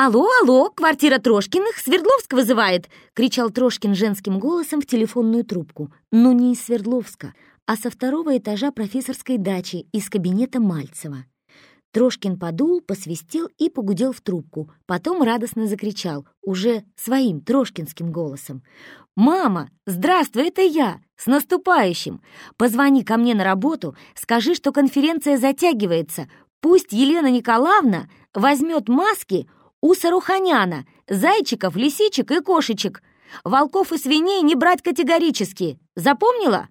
«Алло, алло, квартира Трошкиных, Свердловск вызывает!» — кричал Трошкин женским голосом в телефонную трубку. Но не из Свердловска, а со второго этажа профессорской дачи из кабинета Мальцева. Трошкин подул, посвистел и погудел в трубку. Потом радостно закричал, уже своим трошкинским голосом. «Мама, здравствуй, это я! С наступающим! Позвони ко мне на работу, скажи, что конференция затягивается. Пусть Елена Николаевна возьмет маски у Саруханяна, зайчиков, лисичек и кошечек. Волков и свиней не брать категорически. Запомнила?